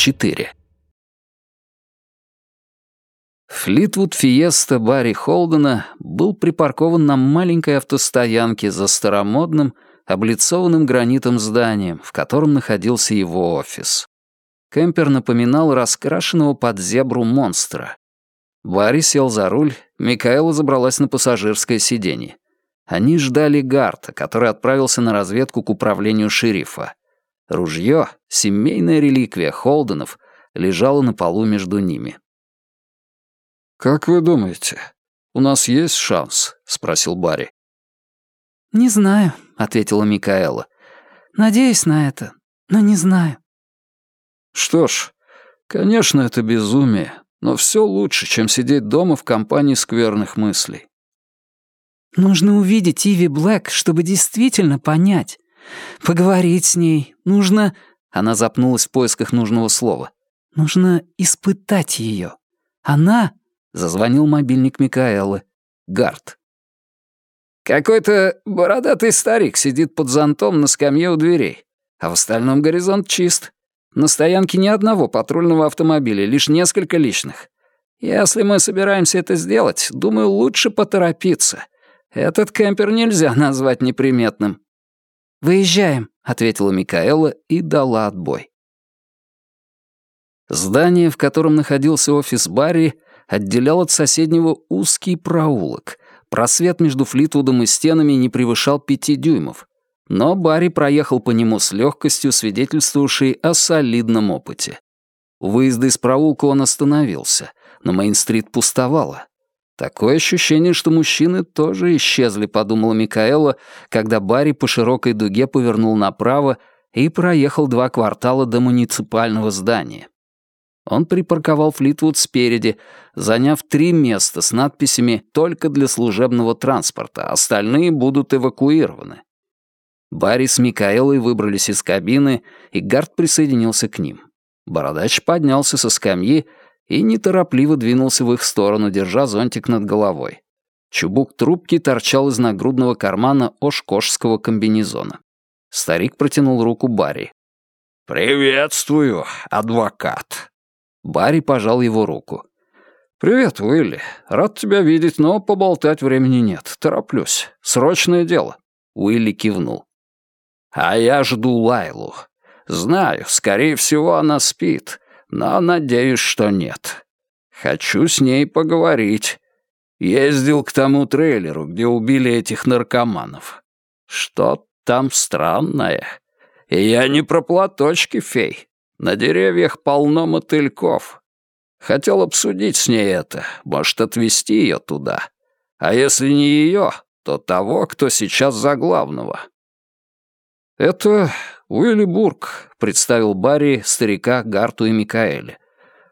4. Флитвуд Фиеста Барри Холдена был припаркован на маленькой автостоянке за старомодным, облицованным гранитом зданием, в котором находился его офис. Кемпер напоминал раскрашенного под зебру монстра. Барри сел за руль, Микаэла забралась на пассажирское сиденье. Они ждали Гарта, который отправился на разведку к управлению шерифа. Ружье, семейная реликвия Холденов, лежало на полу между ними. «Как вы думаете, у нас есть шанс?» — спросил Барри. «Не знаю», — ответила Микаэла. «Надеюсь на это, но не знаю». Что ж, конечно, это безумие, но все лучше, чем сидеть дома в компании скверных мыслей. Нужно увидеть Иви Блэк, чтобы действительно понять. Поговорить с ней. Нужно... Она запнулась в поисках нужного слова. Нужно испытать ее. Она... Зазвонил мобильник Микаэлы. Гард. «Какой-то бородатый старик сидит под зонтом на скамье у дверей, а в остальном горизонт чист. На стоянке ни одного патрульного автомобиля, лишь несколько личных. Если мы собираемся это сделать, думаю, лучше поторопиться. Этот кемпер нельзя назвать неприметным». «Выезжаем», — ответила Микаэла и дала отбой. Здание, в котором находился офис Барри, отделял от соседнего узкий проулок. Просвет между Флитвудом и стенами не превышал пяти дюймов, но Барри проехал по нему с легкостью, свидетельствовавшей о солидном опыте. У выезда из проулка он остановился, но Мейн-стрит пустовала. Такое ощущение, что мужчины тоже исчезли, подумала Микаэла, когда Барри по широкой дуге повернул направо и проехал два квартала до муниципального здания. Он припарковал Флитвуд спереди, заняв три места с надписями «Только для служебного транспорта, остальные будут эвакуированы». Барри с Микаэлой выбрались из кабины, и Гард присоединился к ним. Бородач поднялся со скамьи и неторопливо двинулся в их сторону, держа зонтик над головой. Чубук трубки торчал из нагрудного кармана ошкошского комбинезона. Старик протянул руку Барри. «Приветствую, адвокат». Барри пожал его руку. «Привет, Уилли. Рад тебя видеть, но поболтать времени нет. Тороплюсь. Срочное дело». Уилли кивнул. А я жду Лайлу. Знаю, скорее всего, она спит, но надеюсь, что нет. Хочу с ней поговорить. Ездил к тому трейлеру, где убили этих наркоманов. Что там странное. И я не про платочки, фей. На деревьях полно мотыльков. Хотел обсудить с ней это, может, отвезти ее туда. А если не ее, то того, кто сейчас за главного. «Это Уилли Бург», — представил Барри старика Гарту и Микаэле.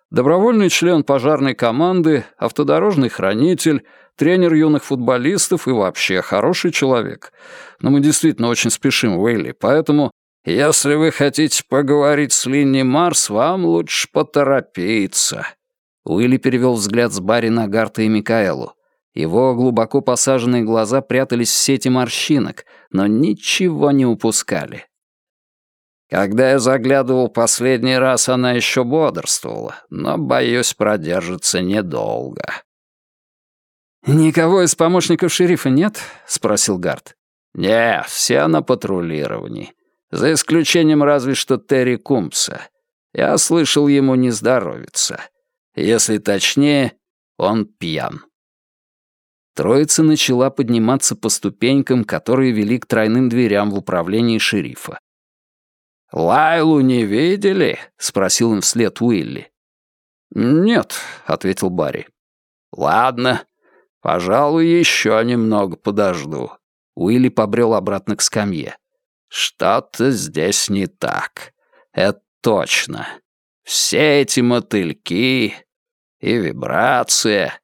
«Добровольный член пожарной команды, автодорожный хранитель, тренер юных футболистов и вообще хороший человек. Но мы действительно очень спешим, Уилли, поэтому, если вы хотите поговорить с Линни Марс, вам лучше поторопиться». Уилли перевел взгляд с Барри на Гарта и Микаэлу. Его глубоко посаженные глаза прятались в сети морщинок, но ничего не упускали. Когда я заглядывал последний раз, она еще бодрствовала, но, боюсь, продержится недолго. «Никого из помощников шерифа нет?» — спросил Гард. «Не, все на патрулировании. За исключением разве что Терри Кумпса. Я слышал, ему не здоровится. Если точнее, он пьян». Троица начала подниматься по ступенькам, которые вели к тройным дверям в управлении шерифа. «Лайлу не видели?» — спросил им вслед Уилли. «Нет», — ответил Барри. «Ладно, пожалуй, еще немного подожду». Уилли побрел обратно к скамье. «Что-то здесь не так. Это точно. Все эти мотыльки и вибрация